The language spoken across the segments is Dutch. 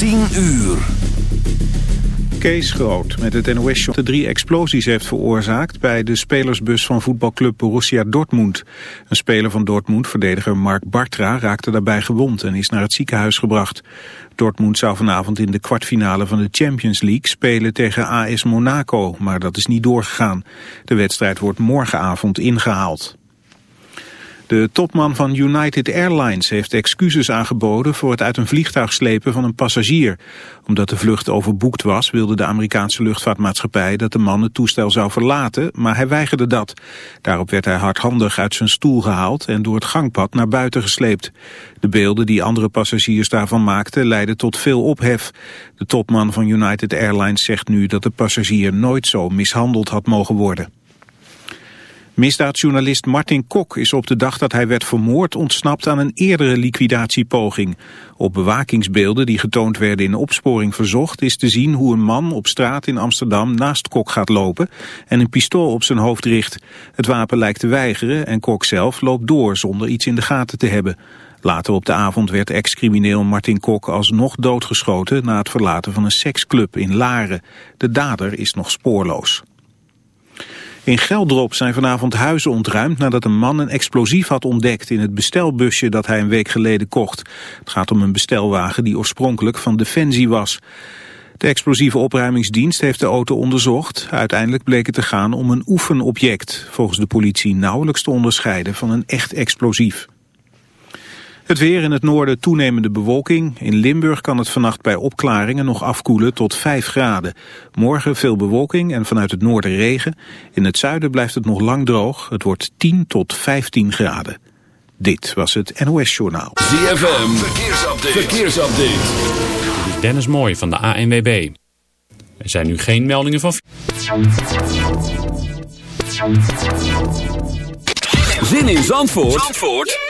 10 uur. Kees Groot met het nos de drie explosies heeft veroorzaakt bij de spelersbus van voetbalclub Borussia Dortmund. Een speler van Dortmund, verdediger Mark Bartra, raakte daarbij gewond en is naar het ziekenhuis gebracht. Dortmund zou vanavond in de kwartfinale van de Champions League spelen tegen AS Monaco, maar dat is niet doorgegaan. De wedstrijd wordt morgenavond ingehaald. De topman van United Airlines heeft excuses aangeboden voor het uit een vliegtuig slepen van een passagier. Omdat de vlucht overboekt was, wilde de Amerikaanse luchtvaartmaatschappij dat de man het toestel zou verlaten, maar hij weigerde dat. Daarop werd hij hardhandig uit zijn stoel gehaald en door het gangpad naar buiten gesleept. De beelden die andere passagiers daarvan maakten leidden tot veel ophef. De topman van United Airlines zegt nu dat de passagier nooit zo mishandeld had mogen worden. Misdaadjournalist Martin Kok is op de dag dat hij werd vermoord ontsnapt aan een eerdere liquidatiepoging. Op bewakingsbeelden die getoond werden in opsporing verzocht is te zien hoe een man op straat in Amsterdam naast Kok gaat lopen en een pistool op zijn hoofd richt. Het wapen lijkt te weigeren en Kok zelf loopt door zonder iets in de gaten te hebben. Later op de avond werd ex-crimineel Martin Kok alsnog doodgeschoten na het verlaten van een seksclub in Laren. De dader is nog spoorloos. In Geldrop zijn vanavond huizen ontruimd nadat een man een explosief had ontdekt in het bestelbusje dat hij een week geleden kocht. Het gaat om een bestelwagen die oorspronkelijk van Defensie was. De explosieve opruimingsdienst heeft de auto onderzocht. Uiteindelijk bleek het te gaan om een oefenobject, volgens de politie nauwelijks te onderscheiden van een echt explosief. Het weer in het noorden toenemende bewolking. In Limburg kan het vannacht bij opklaringen nog afkoelen tot 5 graden. Morgen veel bewolking en vanuit het noorden regen. In het zuiden blijft het nog lang droog. Het wordt 10 tot 15 graden. Dit was het NOS Journaal. ZFM, verkeersupdate. verkeersupdate. Dit is Dennis Mooij van de ANWB. Er zijn nu geen meldingen van... Zin in Zandvoort? Zandvoort?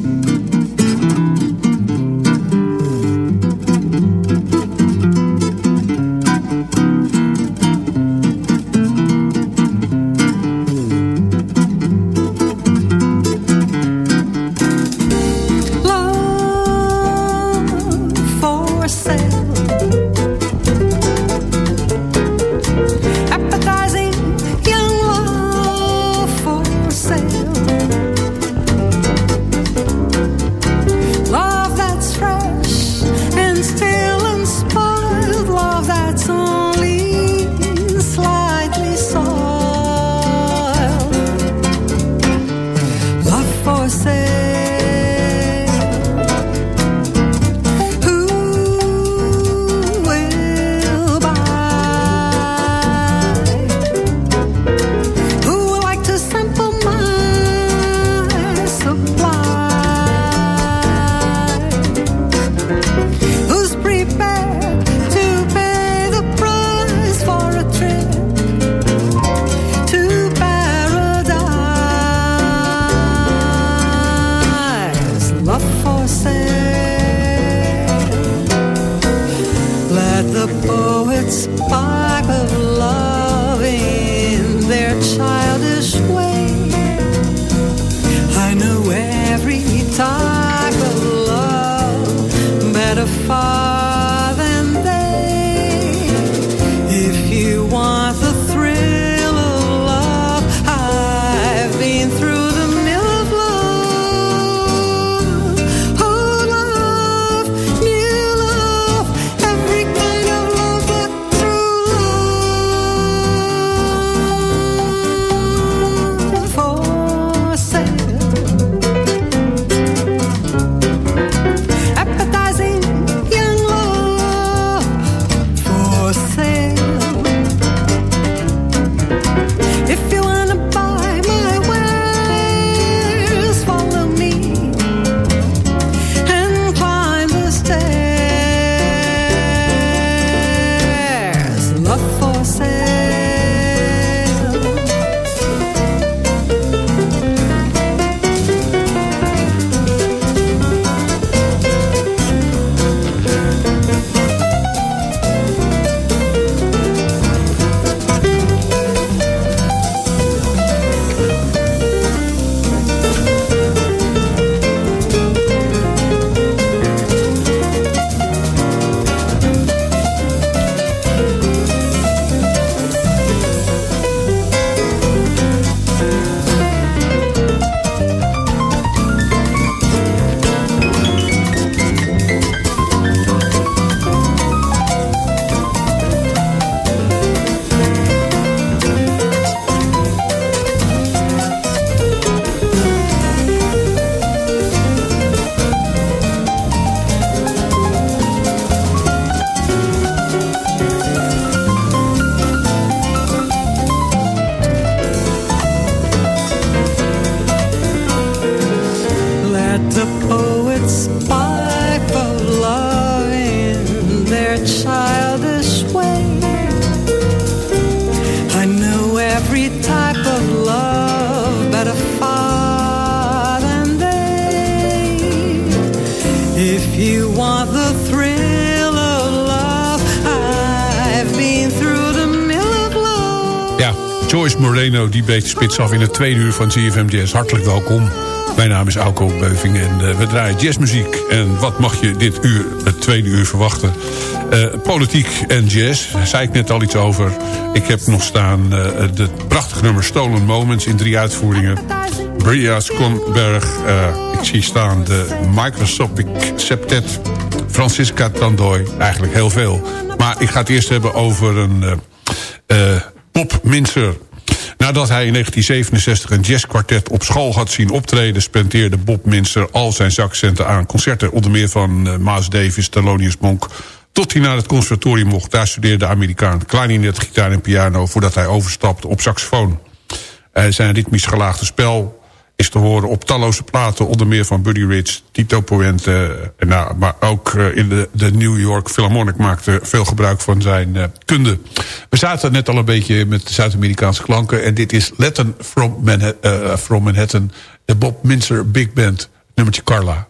child. Die de spits af in het tweede uur van CFM Jazz. Hartelijk welkom. Mijn naam is Auko Beuving en uh, we draaien jazzmuziek. En wat mag je dit uur, het tweede uur, verwachten? Uh, politiek en jazz, daar zei ik net al iets over. Ik heb nog staan uh, de prachtige nummer Stolen Moments in drie uitvoeringen. Bria Skonberg, ik zie staan de Microsoft Septet, Francisca Tandoy, eigenlijk heel veel. Maar ik ga het eerst hebben over een Bob Minzer. Nadat hij in 1967 een jazzkwartet op school had zien optreden... spendeerde Bob Minster al zijn zakcenten aan concerten... onder meer van uh, Maas Davis, Thelonious Monk... tot hij naar het conservatorium mocht. Daar studeerde de Amerikaan klarinet, gitaar en piano... voordat hij overstapte op saxofoon. Uh, zijn ritmisch gelaagde spel is te horen op talloze platen. Onder meer van Buddy Rich, Tito Puente. Uh, nou, maar ook uh, in de, de New York Philharmonic maakte veel gebruik van zijn uh, kunde. We zaten net al een beetje met Zuid-Amerikaanse klanken. En dit is Latin from, from Manhattan. De Bob Minster Big Band. Nummertje Carla.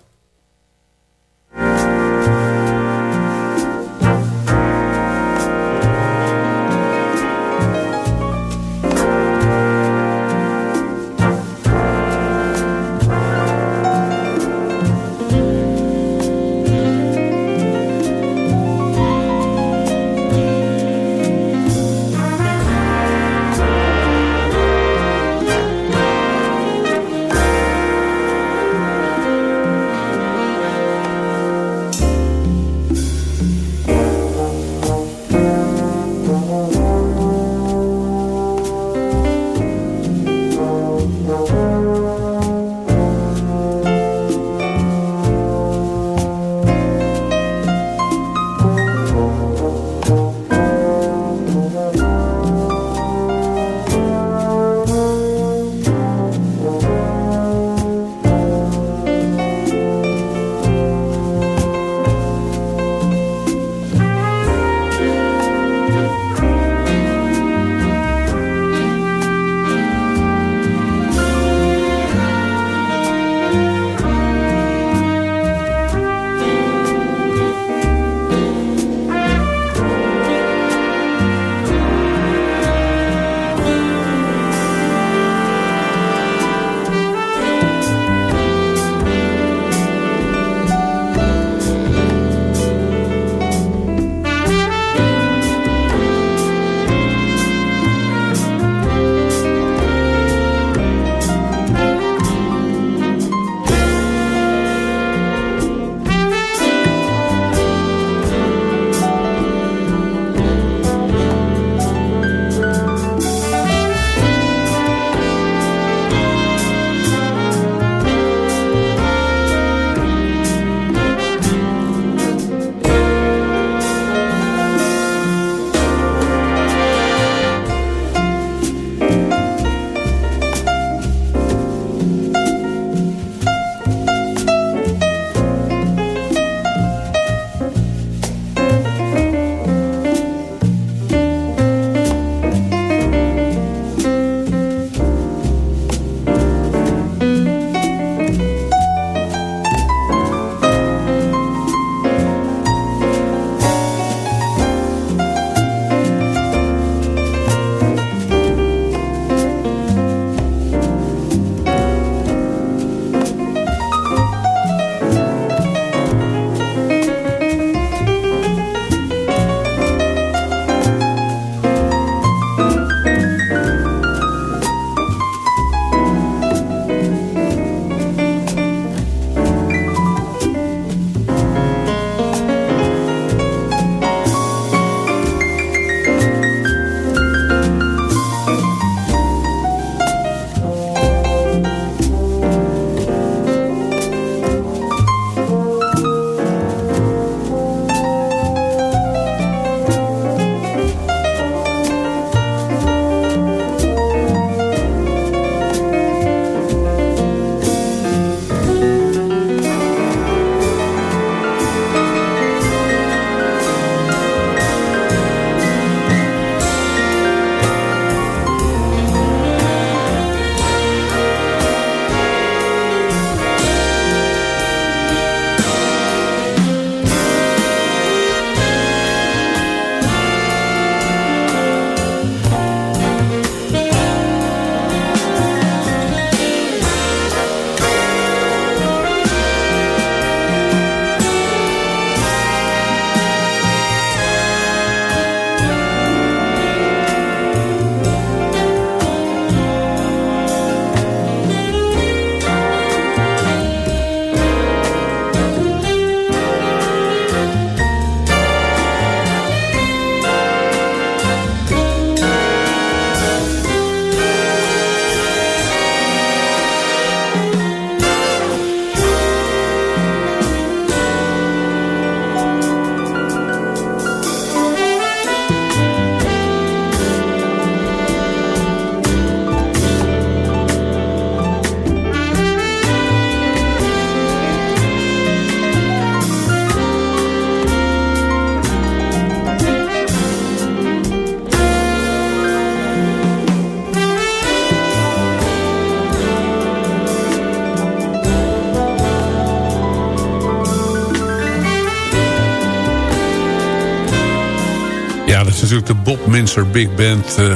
Minster Big Band uh,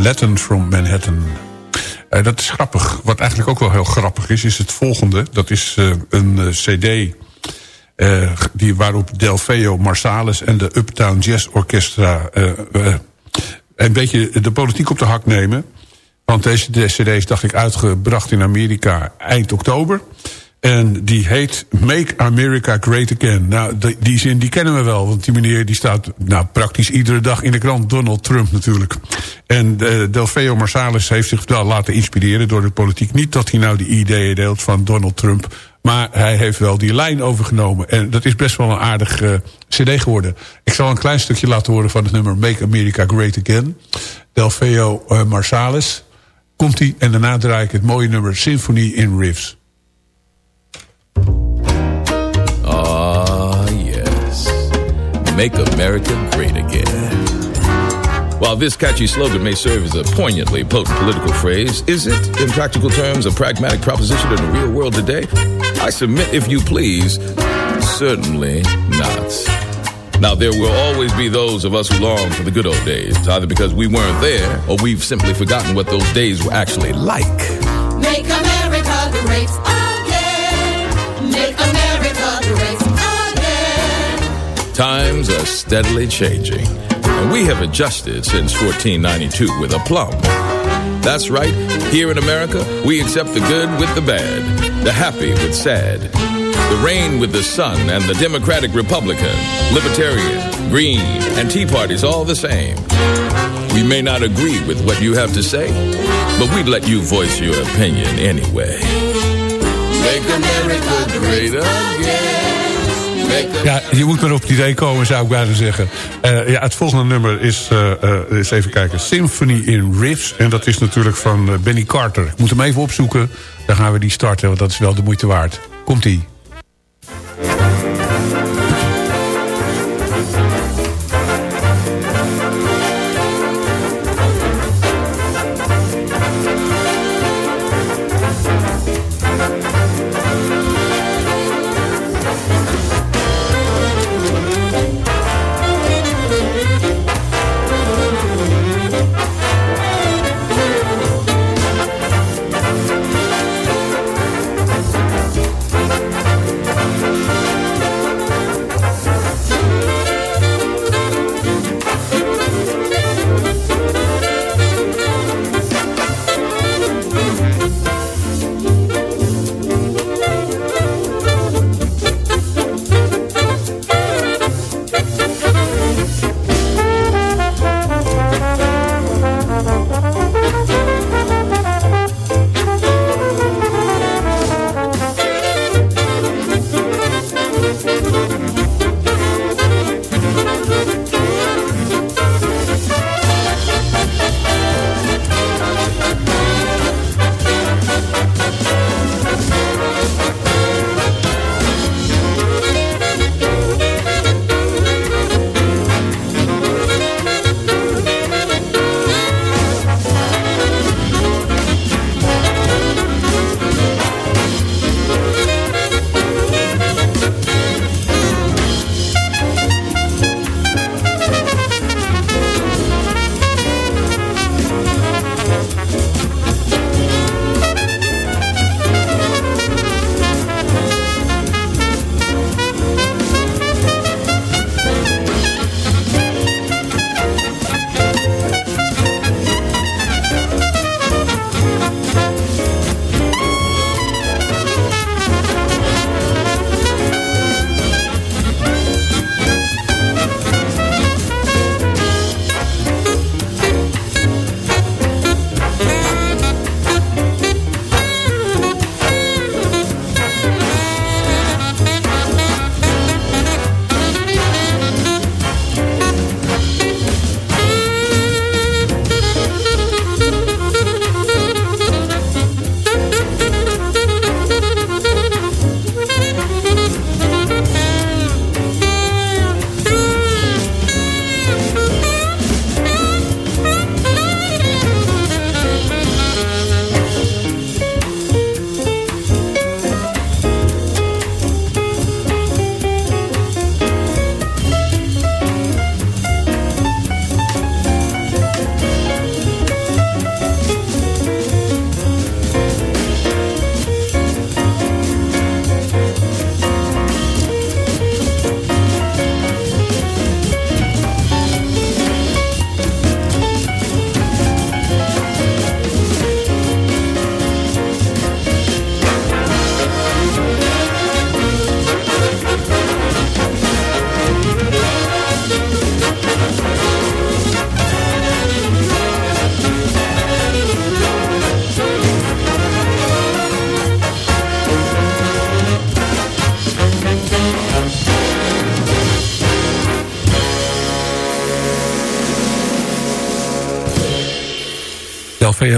Latin from Manhattan. Uh, dat is grappig. Wat eigenlijk ook wel heel grappig is, is het volgende. Dat is een cd die, waarop Delfeo Marsalis en de Uptown Jazz Orchestra... een beetje de politiek op de hak nemen. Want deze cd is, dacht ik, uitgebracht in Amerika eind oktober... En die heet Make America Great Again. Nou, die, die, zin die kennen we wel. Want die meneer die staat nou, praktisch iedere dag in de krant. Donald Trump natuurlijk. En uh, Delfeo Marsalis heeft zich wel laten inspireren door de politiek. Niet dat hij nou die ideeën deelt van Donald Trump. Maar hij heeft wel die lijn overgenomen. En dat is best wel een aardig uh, cd geworden. Ik zal een klein stukje laten horen van het nummer Make America Great Again. Delfeo uh, Marsalis. Komt-ie en daarna draai ik het mooie nummer Symphony in Riffs. Make America great again. While this catchy slogan may serve as a poignantly potent political phrase, is it, in practical terms, a pragmatic proposition in the real world today? I submit, if you please, certainly not. Now, there will always be those of us who long for the good old days, either because we weren't there or we've simply forgotten what those days were actually like. Times are steadily changing, and we have adjusted since 1492 with aplomb. That's right, here in America, we accept the good with the bad, the happy with sad, the rain with the sun, and the Democratic Republican, Libertarian, Green, and Tea Parties all the same. We may not agree with what you have to say, but we'd let you voice your opinion anyway. Make America great again. Ja, je moet maar op het idee komen, zou ik bijna zeggen. Uh, ja, het volgende nummer is, uh, uh, eens even kijken, Symphony in Riffs. En dat is natuurlijk van Benny Carter. Ik moet hem even opzoeken, dan gaan we die starten, want dat is wel de moeite waard. Komt-ie.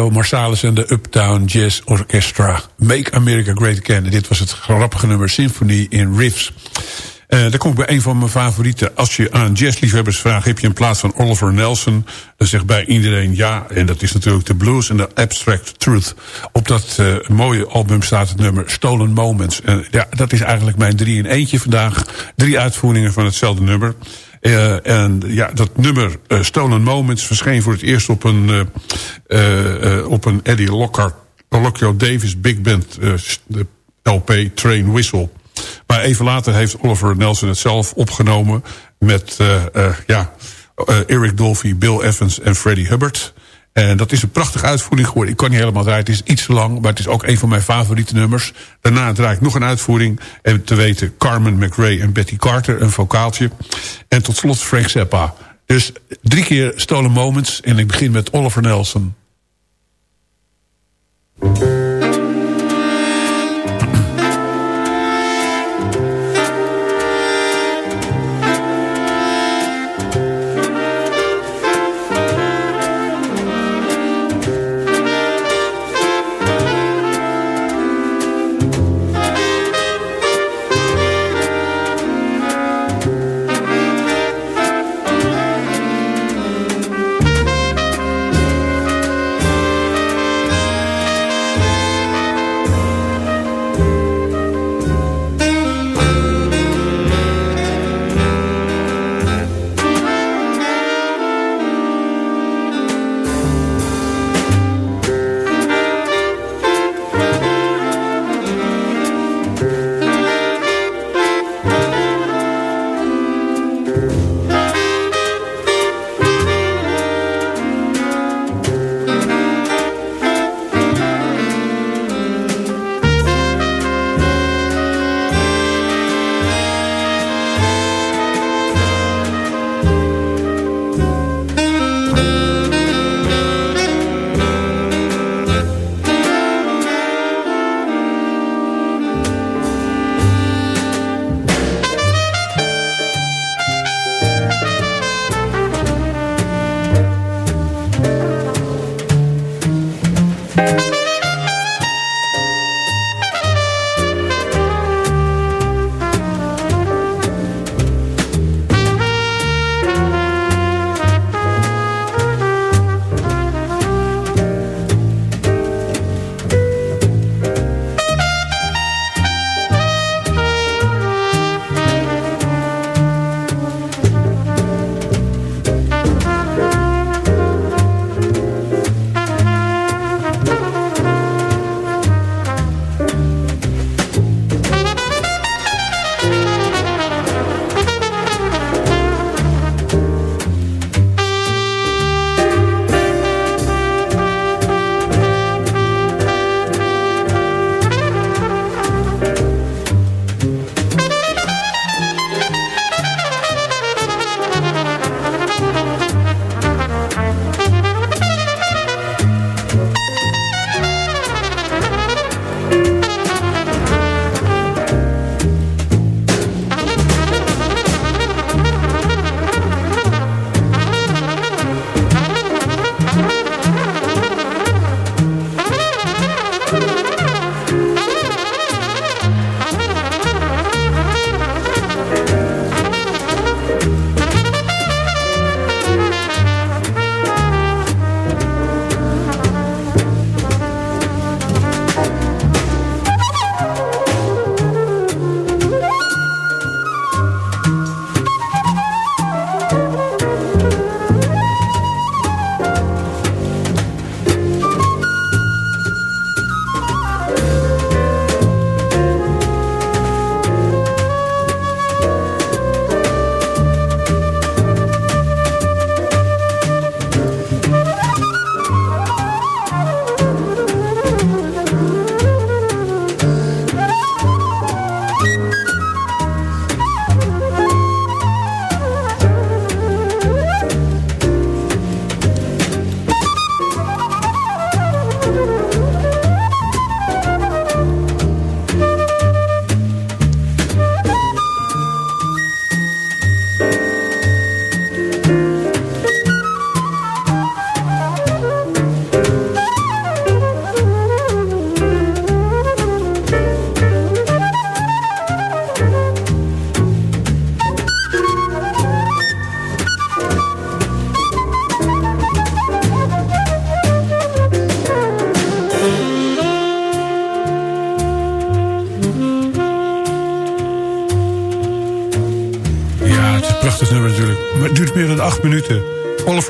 Geo Marsalis en de Uptown Jazz Orchestra. Make America Great Again. Dit was het grappige nummer Symphony in Riffs. Uh, daar kom ik bij een van mijn favorieten. Als je aan jazzliefhebbers vraagt, heb je in plaats van Oliver Nelson... dan zegt bij iedereen ja. En dat is natuurlijk de blues en de abstract truth. Op dat uh, mooie album staat het nummer Stolen Moments. En ja, dat is eigenlijk mijn drie in eentje vandaag. Drie uitvoeringen van hetzelfde nummer. Uh, en ja, dat nummer uh, Stolen Moments verscheen voor het eerst op een, uh, op een Eddie Lockhart, Lockjaw Davis Big Band de LP Train Whistle. Maar even later heeft Oliver Nelson het zelf opgenomen met ja, Eric Dolphy, Bill Evans en Freddie Hubbard. En dat is een prachtige uitvoering geworden. Ik kan niet helemaal draaien, het is iets te lang... maar het is ook een van mijn favoriete nummers. Daarna draai ik nog een uitvoering. En te weten Carmen McRae en Betty Carter, een vocaaltje. En tot slot Frank Zappa. Dus drie keer Stolen Moments. En ik begin met Oliver Nelson.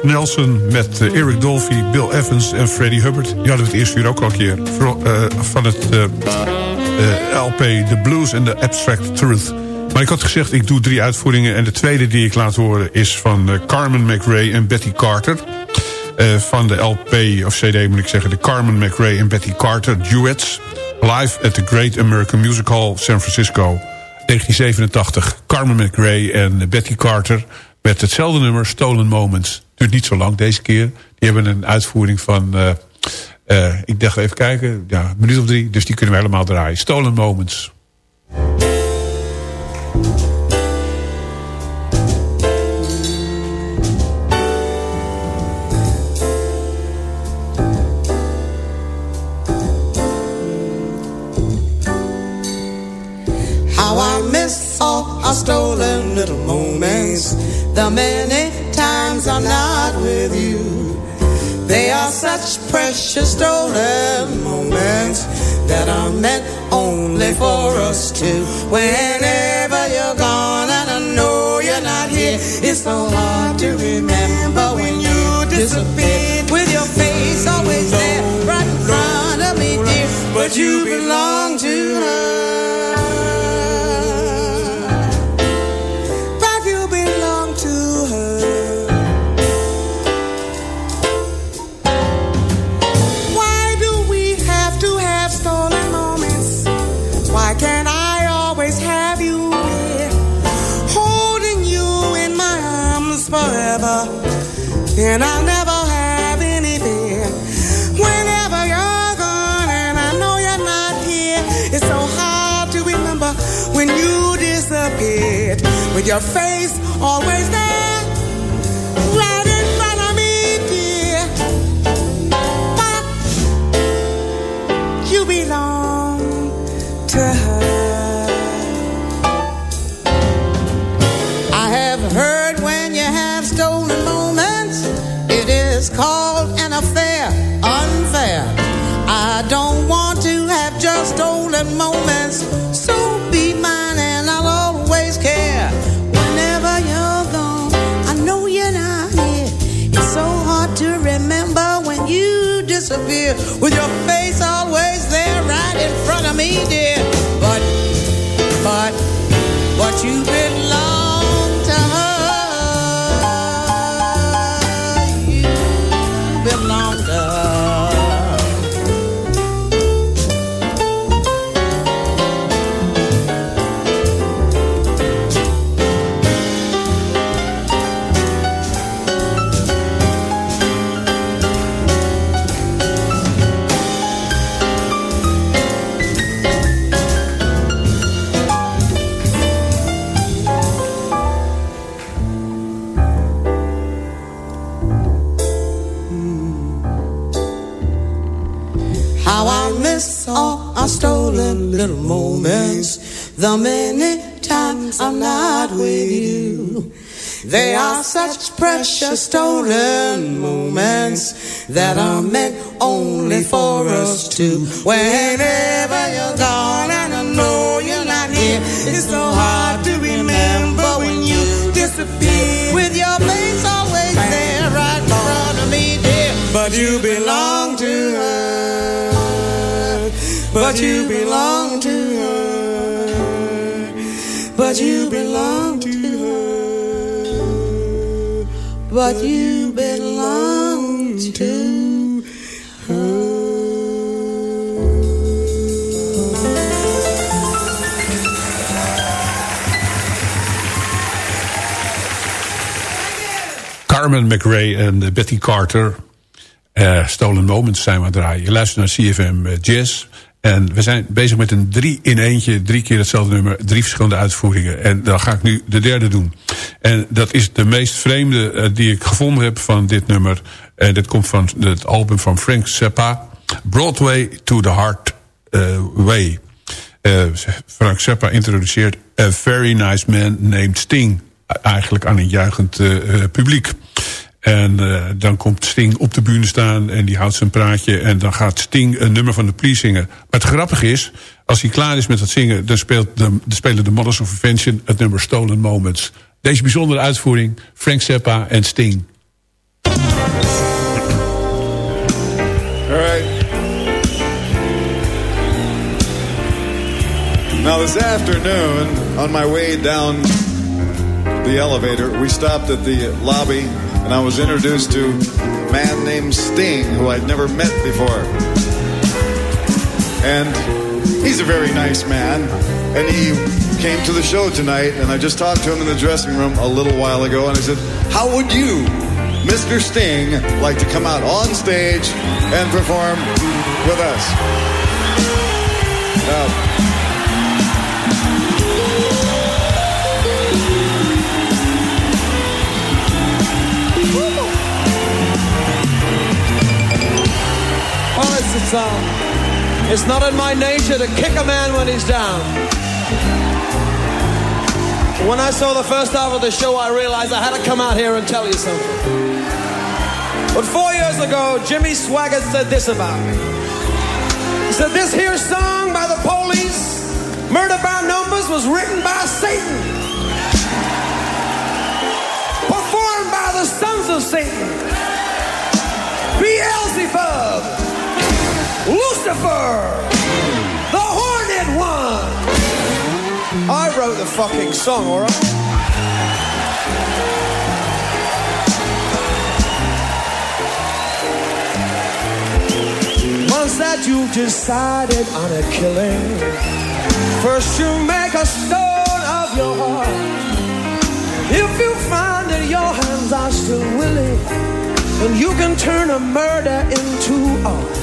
Nelson met uh, Eric Dolphy, Bill Evans en Freddie Hubbard. Die hadden we het eerste uur ook al een keer. Uh, van het uh, LP The Blues and the Abstract Truth. Maar ik had gezegd, ik doe drie uitvoeringen. En de tweede die ik laat horen is van Carmen McRae en Betty Carter. van de LP, of CD moet ik zeggen... de Carmen McRae en Betty Carter Duets. Live at the Great American Music Hall, San Francisco. 1987. Carmen McRae en Betty Carter met hetzelfde nummer Stolen Moments. Duurt niet zo lang deze keer. Die hebben een uitvoering van... Uh, ik dacht even kijken. Ja, een minuut of drie. Dus die kunnen we helemaal draaien. Stolen Moments. Precious stolen moments that are meant only for us two. Whenever you're gone and I know you're not here, it's so hard to remember when you disappear. With your face always there, right in front of me, dear. But you belong to her. And I'll never have any fear. Whenever you're gone and I know you're not here, it's so hard to remember when you disappeared. With your face always there, just stolen moments, so little moments. The many times I'm not with you. They are such precious stolen moments that are meant only for us two. Whenever you're gone and I know you're not here, it's so hard to remember when you disappear. With your face always there right in front of me, dear. But you belong. But you belong to her. But you belong to her. But you belong to Carmen McRae en eh, Betty Carter. Eh, Stolen Moments zijn we draaien. Je luistert naar CFM eh, Jazz. En we zijn bezig met een drie in eentje. Drie keer hetzelfde nummer. Drie verschillende uitvoeringen. En dan ga ik nu de derde doen. En dat is de meest vreemde eh, die ik gevonden heb van dit nummer. En dit komt van het album van Frank Zappa. Broadway to the Heart eh, Way. Eh, Frank Zappa introduceert A Very Nice Man Named Sting. Eigenlijk aan een juichend publiek. En eh, dan komt Sting op de bühne staan en die houdt zijn praatje. En dan gaat Sting een nummer van de Police zingen. Maar het grappige is, als hij klaar is met het zingen... dan speelt de, spelen de Mothers of Invention het nummer Stolen Moments. Deze bijzondere uitvoering, Frank Zappa en Sting. Right. Now, this afternoon, on my way down the elevator, we stopped at the lobby and I was introduced to a man named Sting, who I'd never met before. And he's a very nice man. And he came to the show tonight, and I just talked to him in the dressing room a little while ago, and I said, How would you, Mr. Sting, like to come out on stage and perform with us? It's not in my nature to kick a man when he's down. When I saw the first half of the show, I realized I had to come out here and tell you something. But four years ago, Jimmy Swaggart said this about me. He said, This here song by the police, Murder by Numbers, was written by Satan. Performed by the sons of Satan. Beelzebub. Lucifer. The Horned One. I wrote the fucking song, alright? Once that you've decided on a killing, first you make a stone of your heart. If you find that your hands are still willing, then you can turn a murder into art.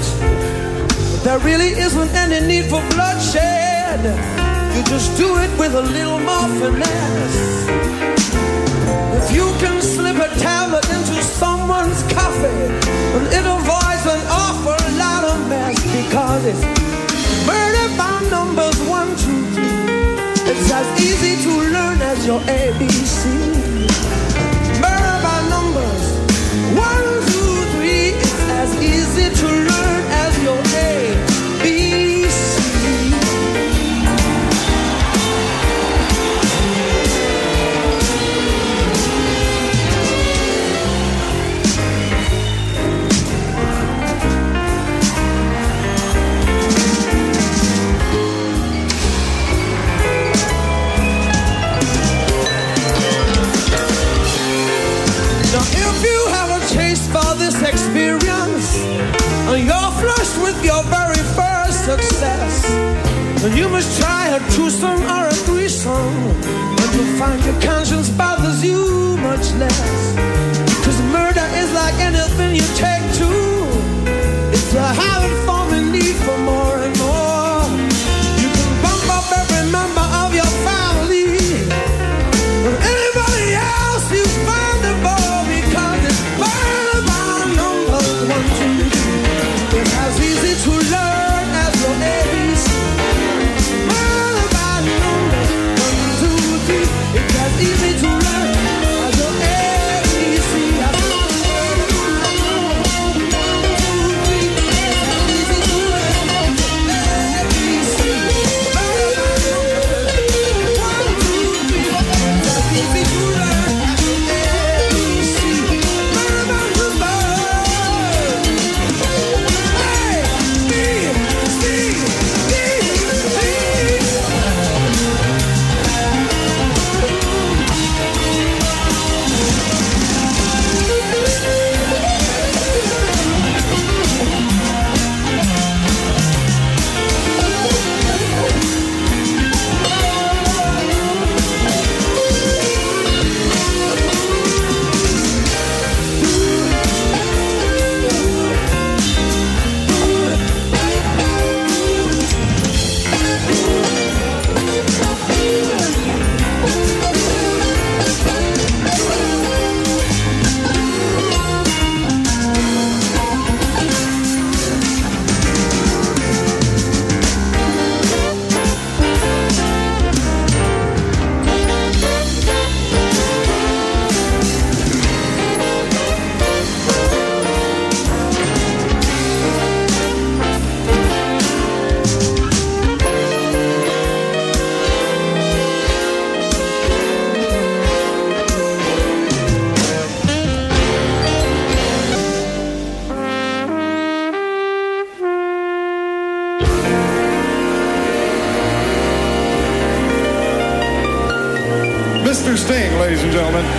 There really isn't any need for bloodshed. You just do it with a little more finesse. If you can slip a tablet into someone's coffee, then it avoids an awful lot of mess because it's murder by numbers one, two, three. It's as easy to learn as your ABC. With your very first success, you must try a twosome or a threesome, and you'll find your conscience bothers you much less.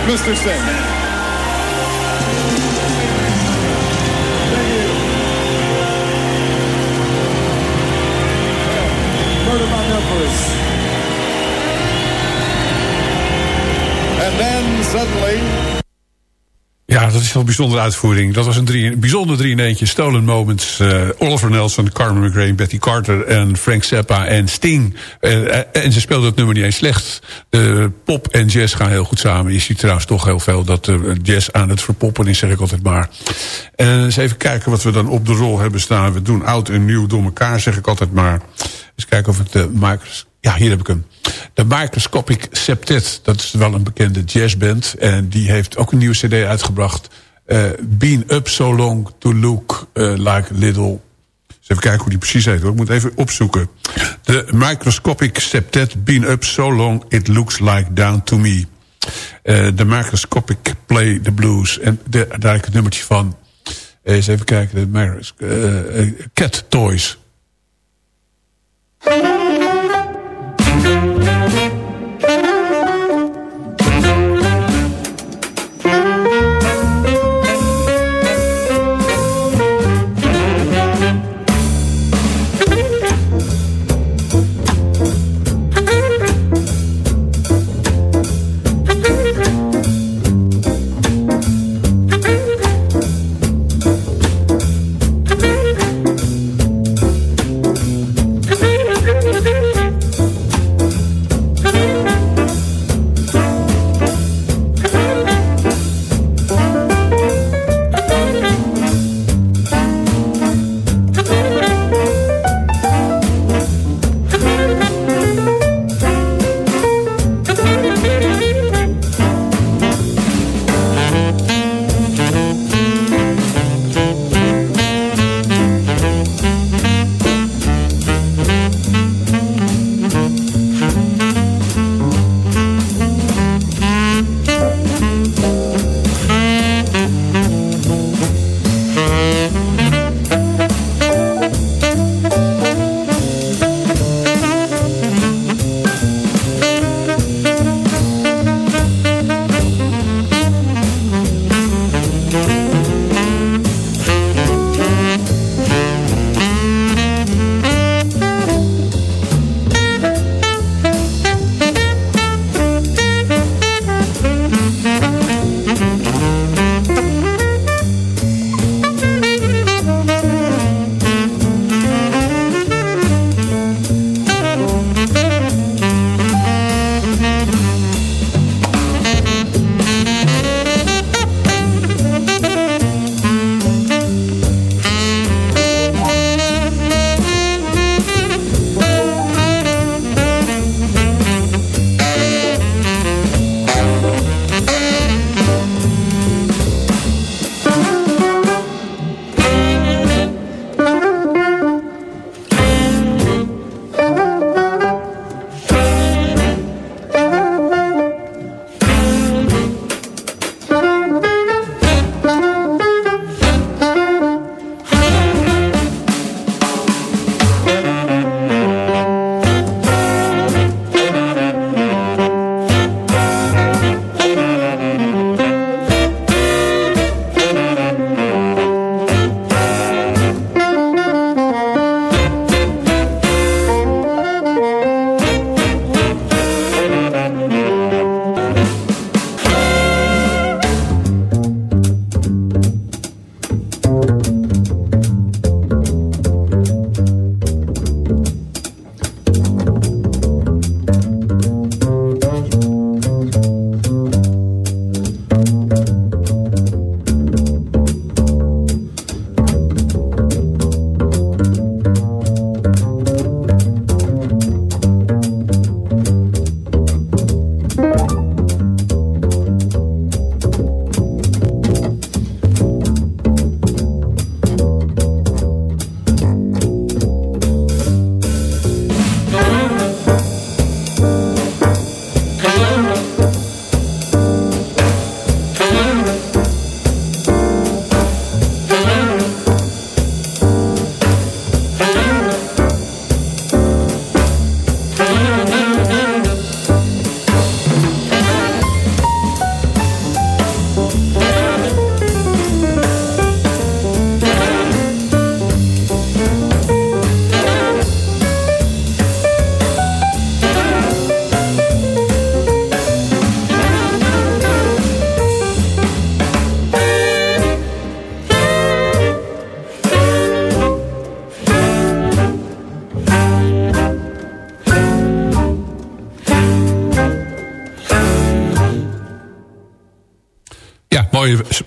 And dat is een bijzondere uitvoering. Dat was een, drie, bijzonder drie in eentje. Stolen Moments, eh, Oliver Nelson, Carmen McRae, Betty Carter en Frank Zappa en Sting. Eh, eh, en ze speelden het nummer niet eens slecht. De pop en jazz gaan heel goed samen. Je ziet trouwens toch heel veel dat uh, jazz aan het verpoppen is, zeg ik altijd maar. En eens even kijken wat we dan op de rol hebben staan. We doen oud en nieuw door elkaar, zeg ik altijd maar. Eens kijken of ik de. Ja, hier heb ik hem. De Microscopic Septet, dat is wel een bekende jazzband. En die heeft ook een nieuwe cd uitgebracht. Uh, Been Up So Long To Look uh, Like Little... Dus even kijken hoe die precies heet. Hoor. Ik moet even opzoeken. De Microscopic Septet, Been Up So Long It Looks Like Down To Me. De uh, Microscopic Play The Blues. En de, daar heb ik het nummertje van. Eens even kijken. De Cat Toys.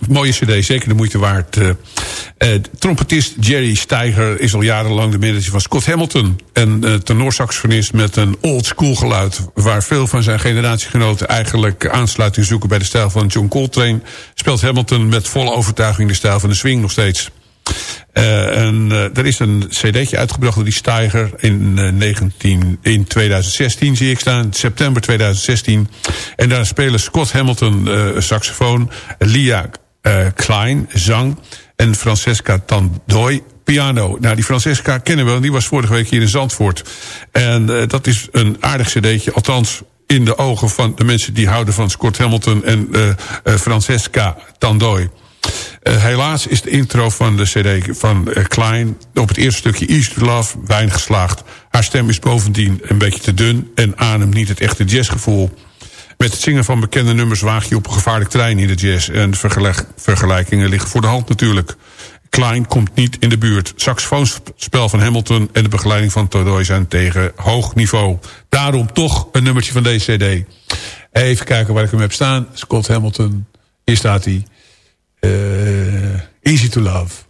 Mooie, cd, zeker de moeite waard. Eh, eh, trompetist Jerry Steiger is al jarenlang de manager van Scott Hamilton. Een uh, tenorsaxofonist met een old school geluid... waar veel van zijn generatiegenoten eigenlijk aansluiting zoeken... bij de stijl van John Coltrane... speelt Hamilton met volle overtuiging de stijl van de swing nog steeds. Uh, en uh, er is een cd'tje uitgebracht door die Steiger in, uh, 19, in 2016, zie ik staan. September 2016. En daar spelen Scott Hamilton saxofoon, Lia Klein zang en Francesca Tandoy piano. Nou, die Francesca kennen we, die was vorige week hier in Zandvoort. En dat is een aardig cd'tje, althans in de ogen van de mensen die houden van Scott Hamilton en Francesca Tandoy. Uh, helaas is de intro van de cd van uh, Klein... op het eerste stukje East Love weinig geslaagd. Haar stem is bovendien een beetje te dun... en ademt niet het echte jazzgevoel. Met het zingen van bekende nummers waag je op een gevaarlijk trein in de jazz... en vergelijk, vergelijkingen liggen voor de hand natuurlijk. Klein komt niet in de buurt. Saxofoonspel van Hamilton en de begeleiding van Todoy zijn tegen hoog niveau. Daarom toch een nummertje van deze cd. Even kijken waar ik hem heb staan. Scott Hamilton, hier staat hij... uh, easy to love.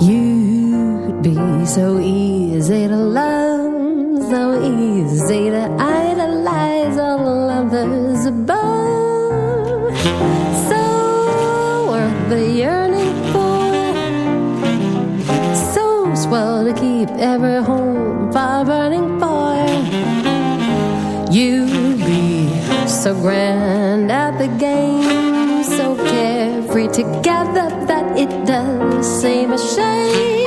You'd be so easy so grand at the game, so carefree together that it does seem a shame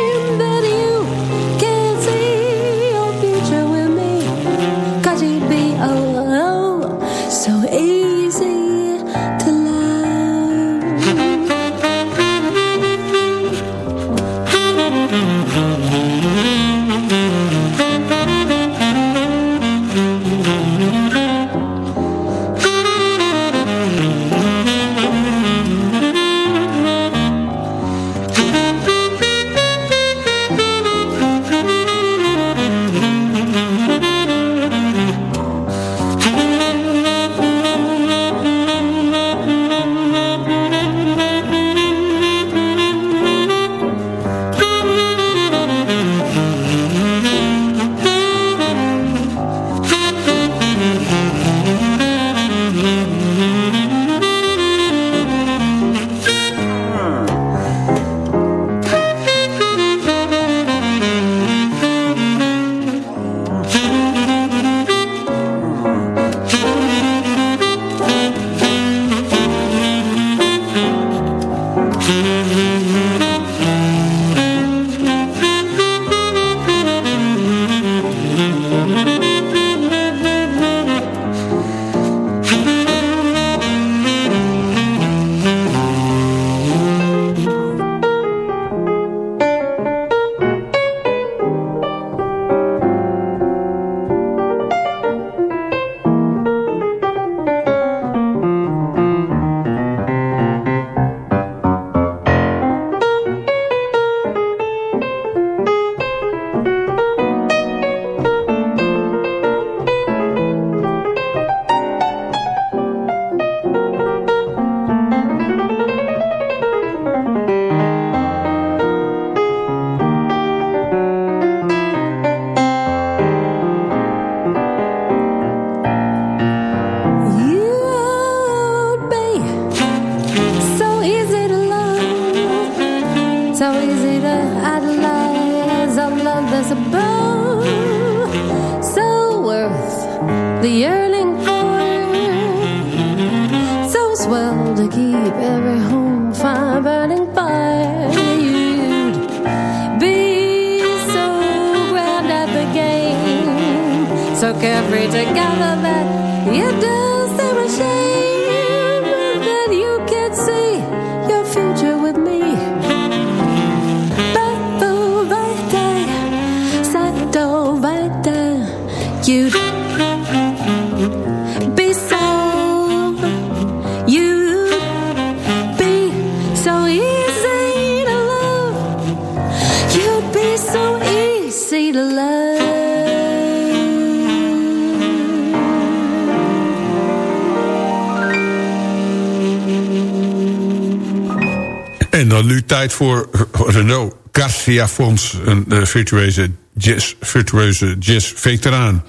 Garcia Fons, een uh, virtueuze jazz, virtueuze jazz-veteraan.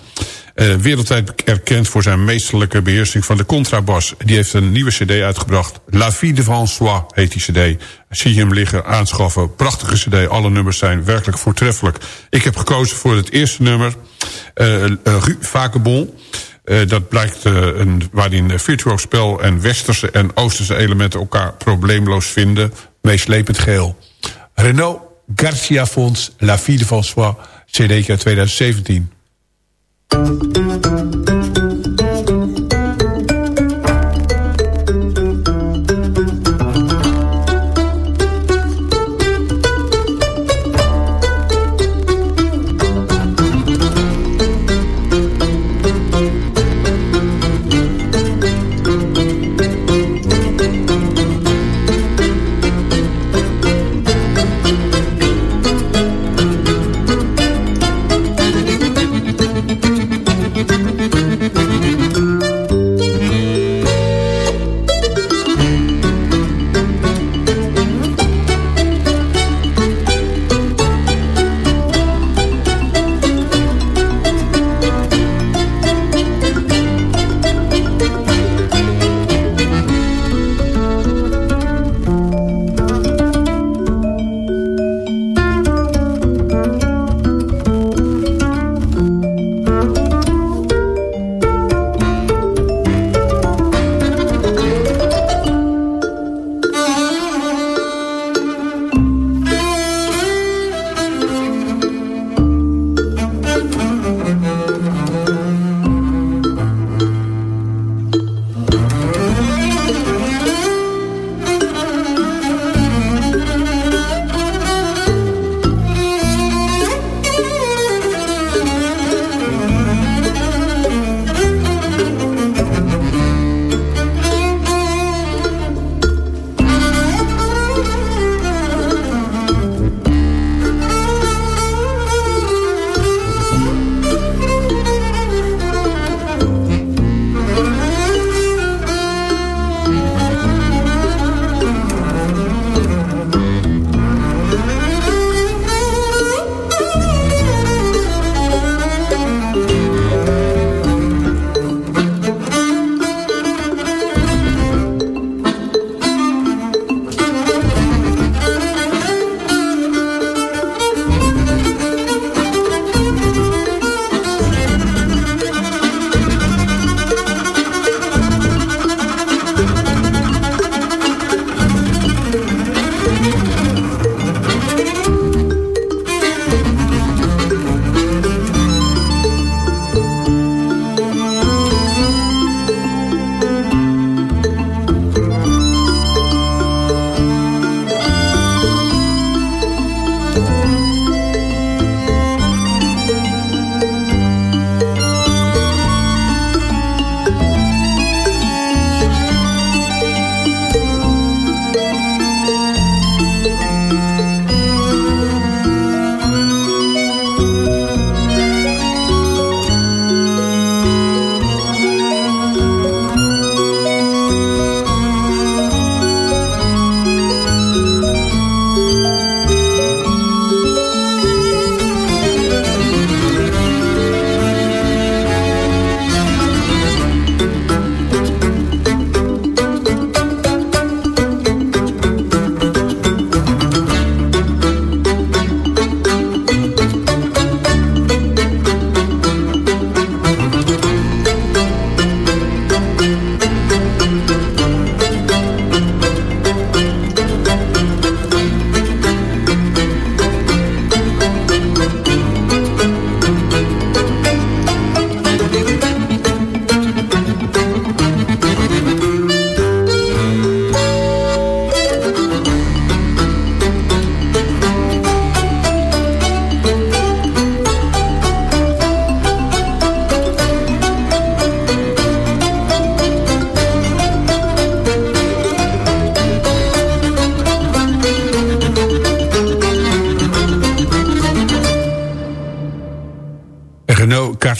Uh, wereldwijd erkend voor zijn meesterlijke beheersing van de contrabas. Die heeft een nieuwe cd uitgebracht. La Vie de François heet die cd. Zie je hem liggen, aanschaffen. Prachtige cd, alle nummers zijn werkelijk voortreffelijk. Ik heb gekozen voor het eerste nummer. Uh, Rue dat blijkt een, waarin virtuoos spel en westerse en oosterse elementen elkaar probleemloos vinden. Meeslepend geel. Renault Garcia Fonds, La Vie de François, CD 2017.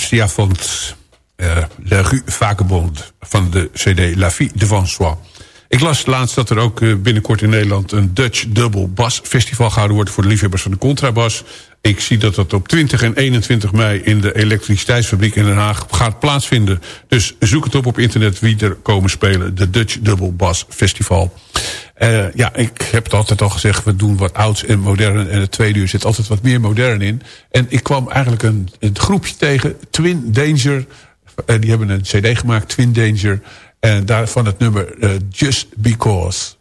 Vond uh, Le Rue Vaquebond van de CD La Vie de François. Ik las laatst dat er ook eh, binnenkort in Nederland... een Dutch Double Bass Festival gehouden wordt... voor de liefhebbers van de contrabas. Ik zie dat dat op 20 en 21 mei... in de elektriciteitsfabriek in Den Haag gaat plaatsvinden. Dus zoek het op op internet wie er komen spelen. De Dutch Double Bass Festival. Uh, ja, ik heb het altijd al gezegd... we doen wat ouds en modern... en het tweede uur zit altijd wat meer modern in. En ik kwam eigenlijk een, groepje tegen... Twin Danger... Uh, die hebben een cd gemaakt, Twin Danger... En daarvan het nummer uh, Just Because.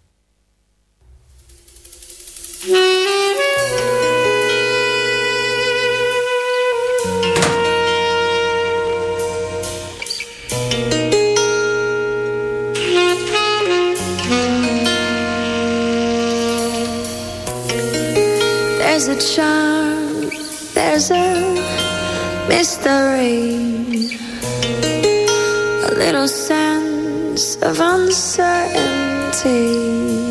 There's a charm, there's a mystery, a little sense of uncertainty.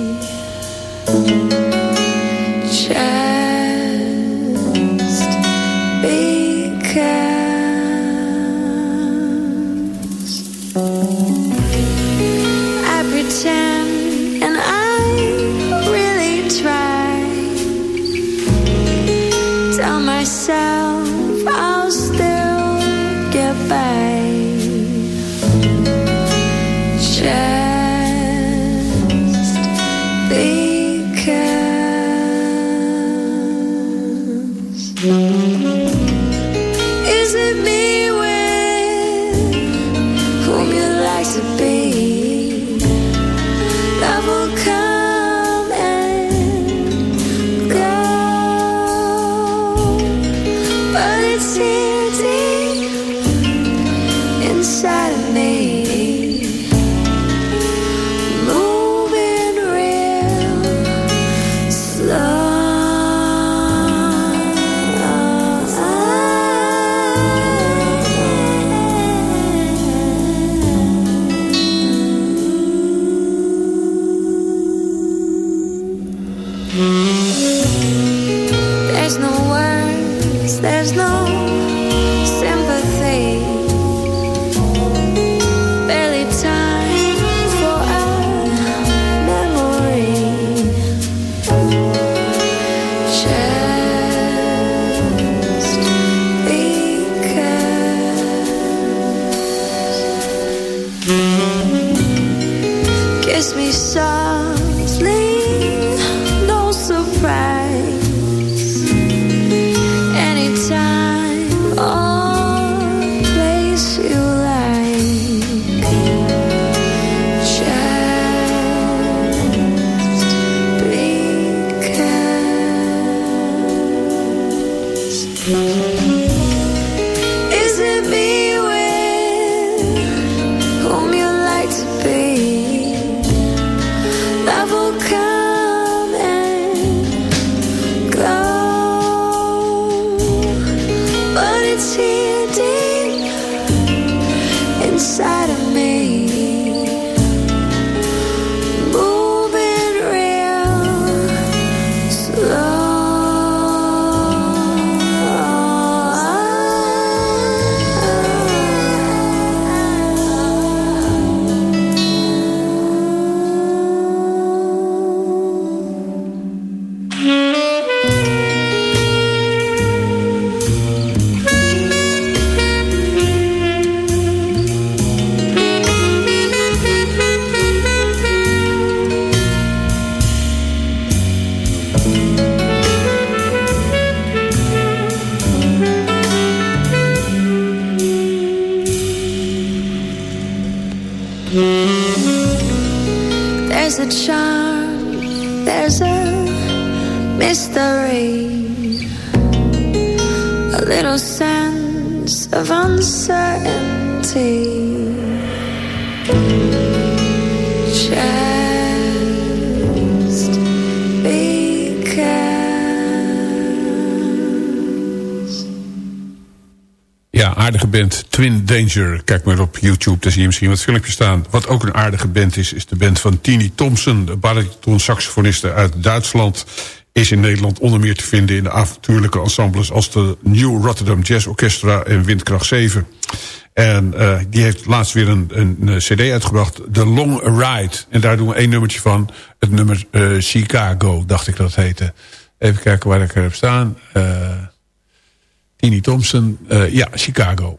Aardige band. Twin Danger. Kijk maar op YouTube, daar zie je misschien wat filmpjes staan. Wat ook een aardige band is, is de band van Tini Thompson. De bariton-saxofoniste uit Duitsland. Is in Nederland onder meer te vinden in de avontuurlijke ensembles... als de New Rotterdam Jazz Orchestra en Windkracht 7. En eh, die heeft laatst weer een, een, cd uitgebracht. The Long Ride. En daar doen we één nummertje van. Het nummer eh, Chicago, dacht ik dat het heette. Even kijken waar ik er heb staan. Uh, Tini Thompson. Uh, ja, Chicago.